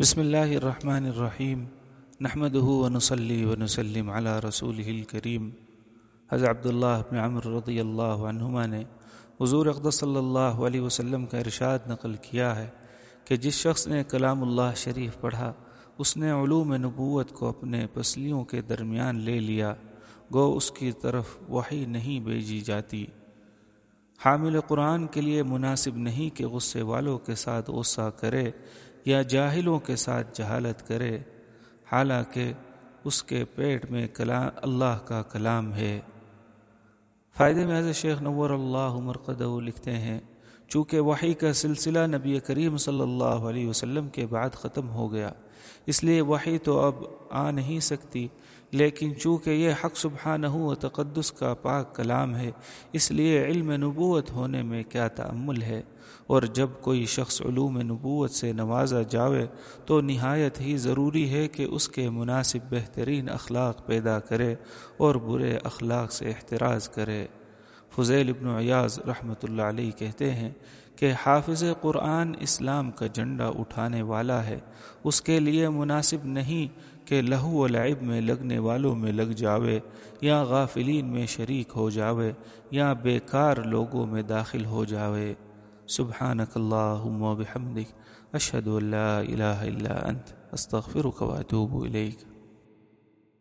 بسم اللہ الرحمن الرحیم نحمد ونصلی ونسلم علی رسول الکریم۔ حضرت عبداللہ بن عمر رضی اللہ عنہما نے حضور اقدس صلی اللہ علیہ وسلم کا ارشاد نقل کیا ہے کہ جس شخص نے کلام اللہ شریف پڑھا، اس نے علوم نبوت کو اپنے پسلیوں کے درمیان لے لیا، گو اس کی طرف وحی نہیں بھیجی جاتی۔ حامل قرآن کے لیے مناسب نہیں کہ غصے والوں کے ساتھ غصہ کرے یا جاہلوں کے ساتھ جہالت کرے، حالانکہ اس کے پیٹ میں کلام اللہ کا کلام ہے۔ فائدے میں حضرت شیخ نور اللہ مرقد لکھتے ہیں چونکہ وحی کا سلسلہ نبی کریم صلی اللہ علیہ وسلم کے بعد ختم ہو گیا۔ اس لیے وحی تو اب آ نہیں سکتی، لیکن چونکہ یہ حق سبحانہ و تقدس کا پاک کلام ہے، اس لیے علم نبوت ہونے میں کیا تعمل ہے؟ اور جب کوئی شخص علوم نبوت سے نوازا جاوے، تو نہایت ہی ضروری ہے کہ اس کے مناسب بہترین اخلاق پیدا کرے اور برے اخلاق سے احتراز کرے۔ فضیل ابن عیاض رحمۃ اللہ علیہ کہتے ہیں کہ حافظ قرآن اسلام کا جھنڈا اٹھانے والا ہے۔ اس کے لیے مناسب نہیں کہ لہو و لعب میں لگنے والوں میں لگ جاوے یا غافلین میں شریک ہو جاوے یا بیکار لوگوں میں داخل ہو جاوے۔ سبحانک اللہم و بحمدک اشہد اللہ الہ الا انت، استغفرک و اتوب الیک۔